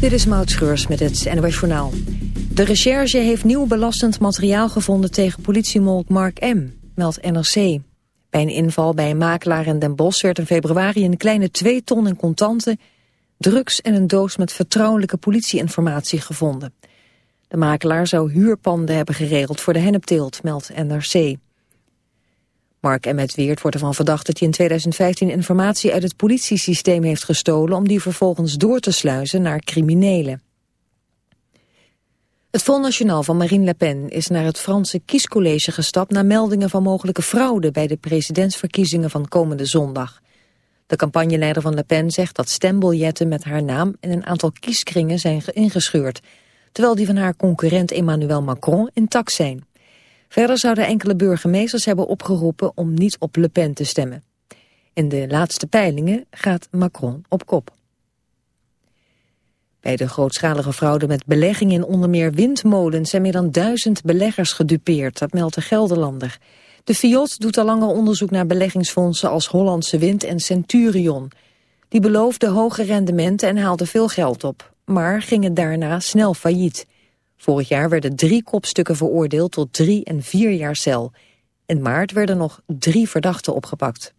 Dit is Maud met het NOS Journaal. De recherche heeft nieuw belastend materiaal gevonden tegen politiemolk Mark M., meldt NRC. Bij een inval bij een makelaar in Den Bosch werd in februari een kleine 2 ton in contanten, drugs en een doos met vertrouwelijke politieinformatie gevonden. De makelaar zou huurpanden hebben geregeld voor de hennepteelt, meldt NRC. Mark Emmet Weert wordt ervan verdacht dat hij in 2015 informatie uit het politiesysteem heeft gestolen om die vervolgens door te sluizen naar criminelen. Het Front National van Marine Le Pen is naar het Franse kiescollege gestapt na meldingen van mogelijke fraude bij de presidentsverkiezingen van komende zondag. De campagneleider van Le Pen zegt dat stembiljetten met haar naam in een aantal kieskringen zijn ingescheurd, terwijl die van haar concurrent Emmanuel Macron intact zijn. Verder zouden enkele burgemeesters hebben opgeroepen om niet op Le Pen te stemmen. In de laatste peilingen gaat Macron op kop. Bij de grootschalige fraude met beleggingen in onder meer windmolens zijn meer dan duizend beleggers gedupeerd, dat meldt de Gelderlander. De FIOT doet al langer onderzoek naar beleggingsfondsen als Hollandse Wind en Centurion. Die beloofden hoge rendementen en haalden veel geld op, maar gingen daarna snel failliet. Vorig jaar werden drie kopstukken veroordeeld tot drie en vier jaar cel. In maart werden nog drie verdachten opgepakt.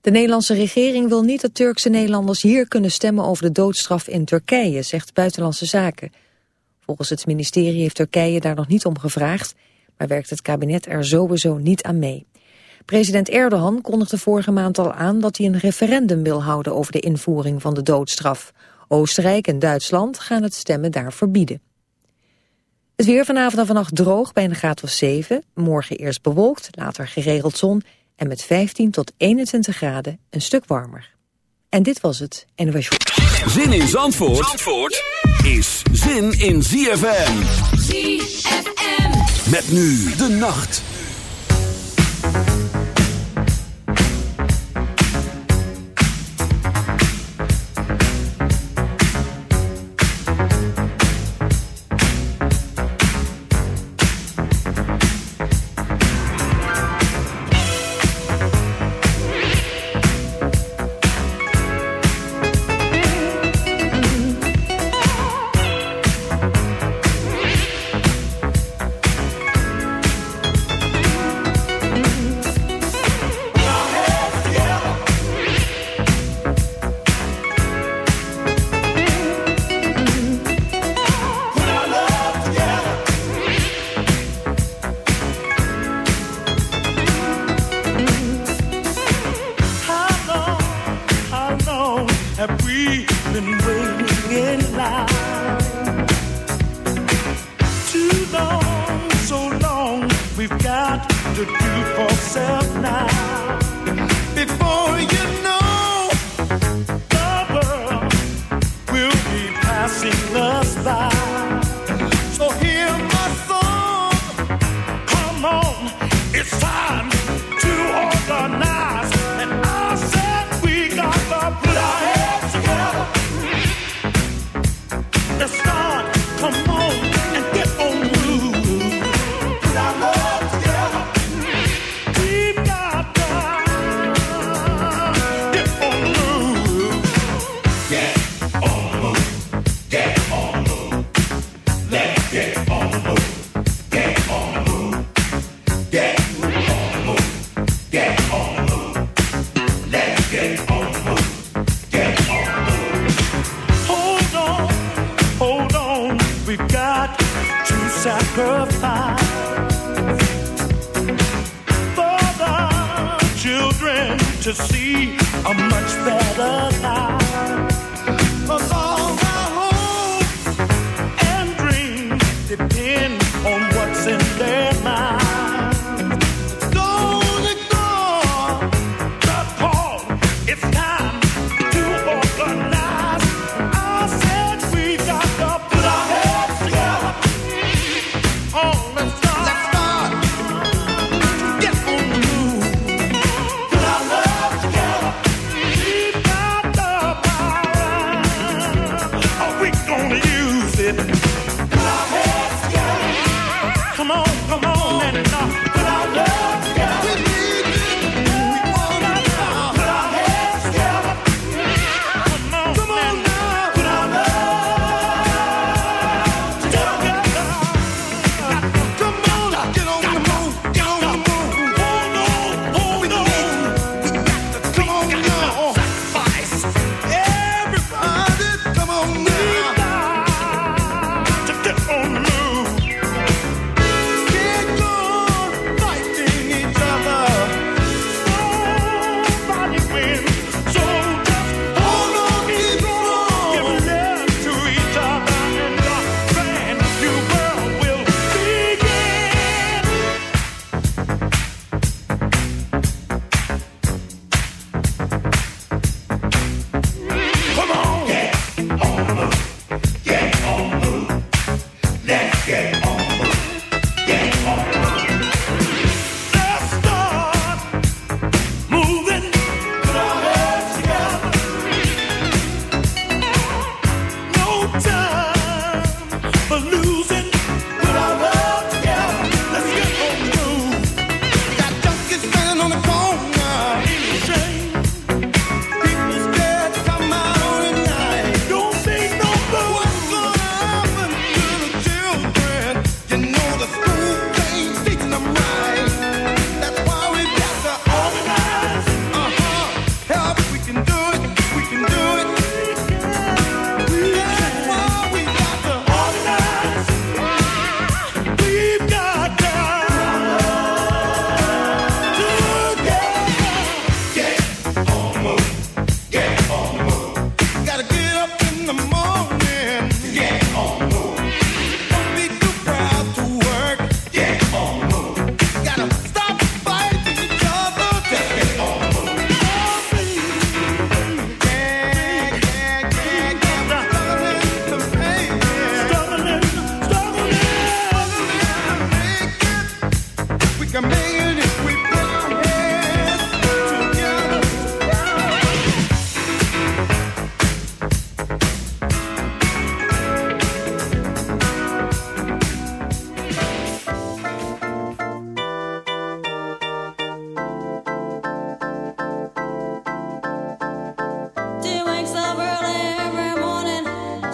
De Nederlandse regering wil niet dat Turkse Nederlanders hier kunnen stemmen over de doodstraf in Turkije, zegt Buitenlandse Zaken. Volgens het ministerie heeft Turkije daar nog niet om gevraagd, maar werkt het kabinet er sowieso niet aan mee. President Erdogan kondigde vorige maand al aan dat hij een referendum wil houden over de invoering van de doodstraf. Oostenrijk en Duitsland gaan het stemmen daar verbieden. Het weer vanavond en vannacht droog bij een graad of 7. Morgen eerst bewolkt, later geregeld zon en met 15 tot 21 graden een stuk warmer. En dit was het NOS Zin in Zandvoort, Zandvoort is zin in ZFM. ZFM. Met nu de nacht.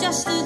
just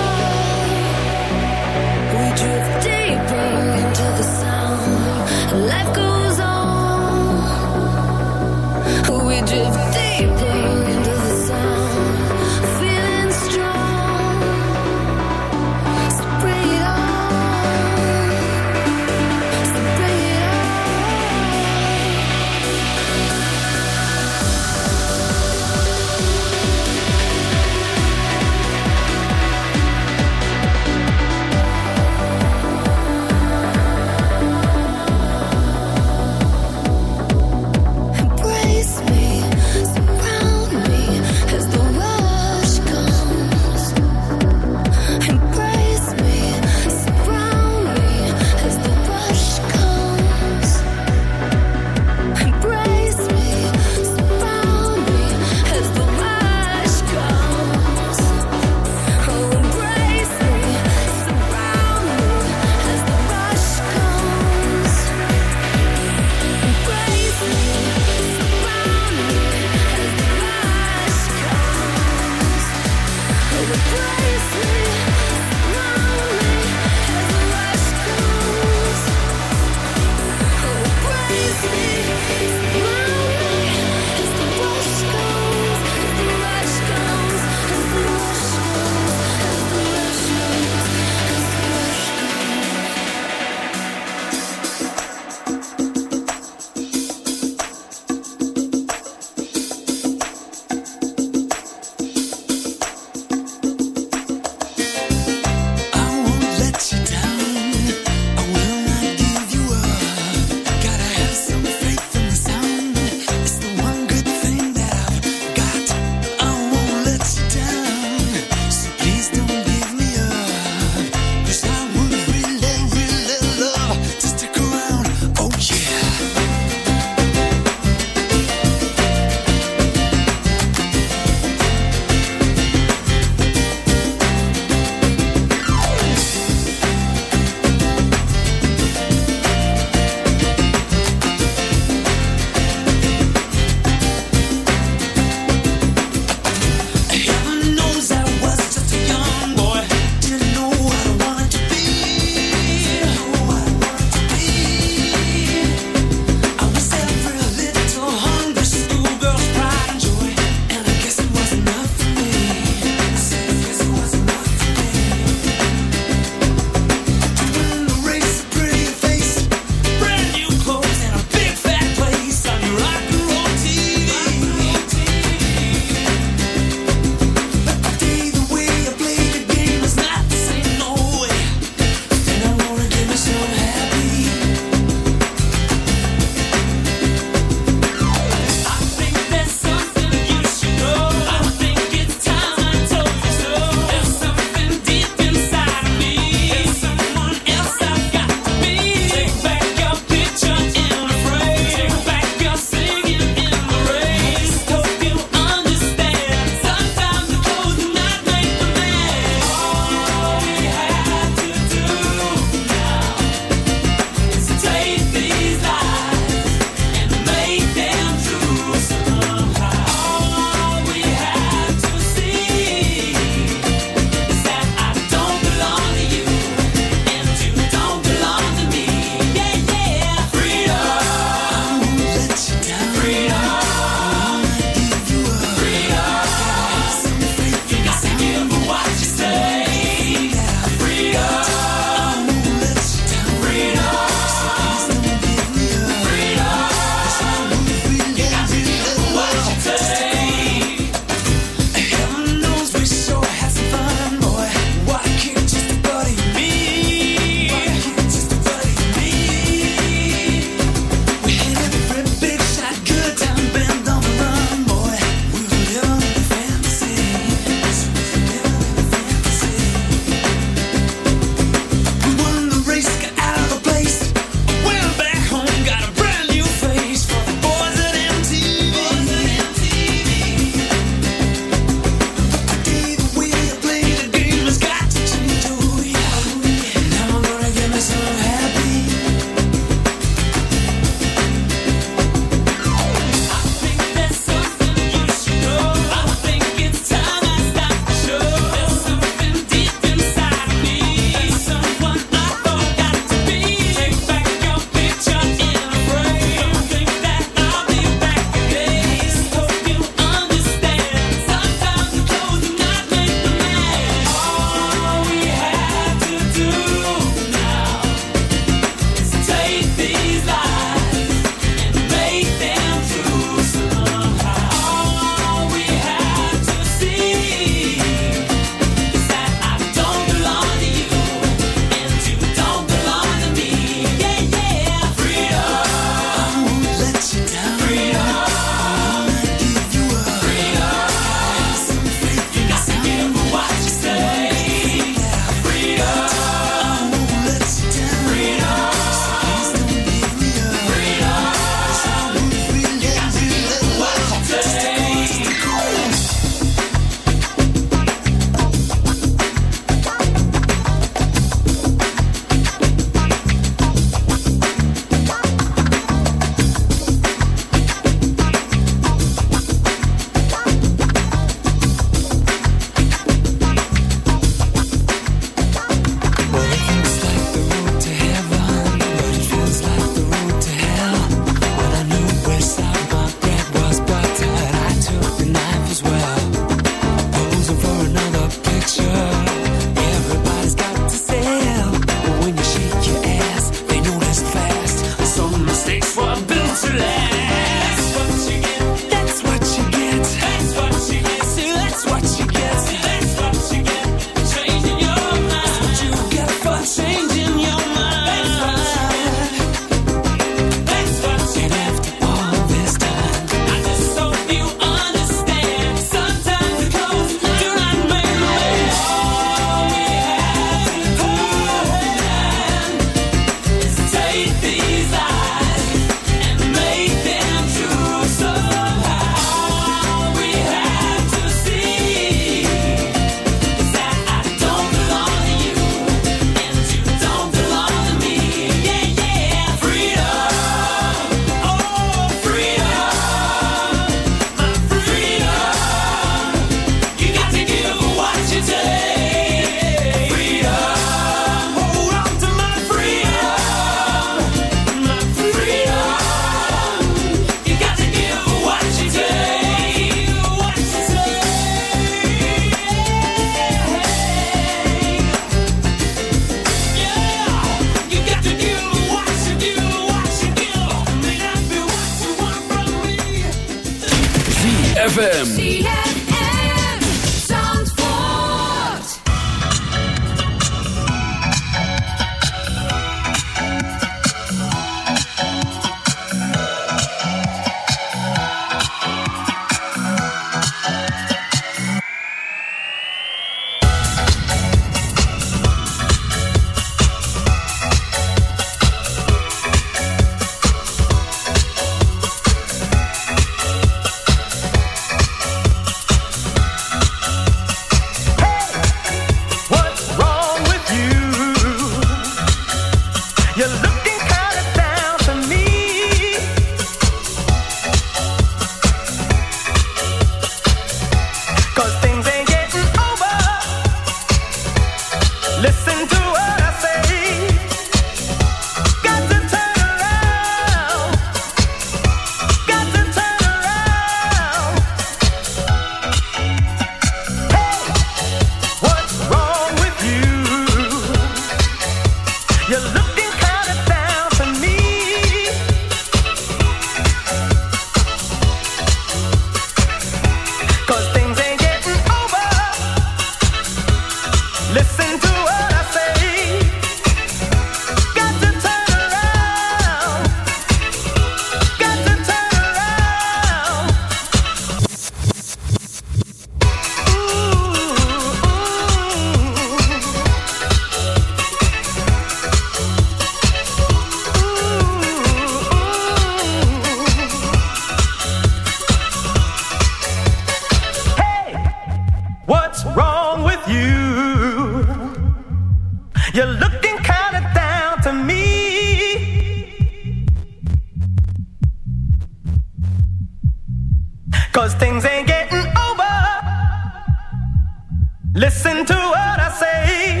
Listen to what I say.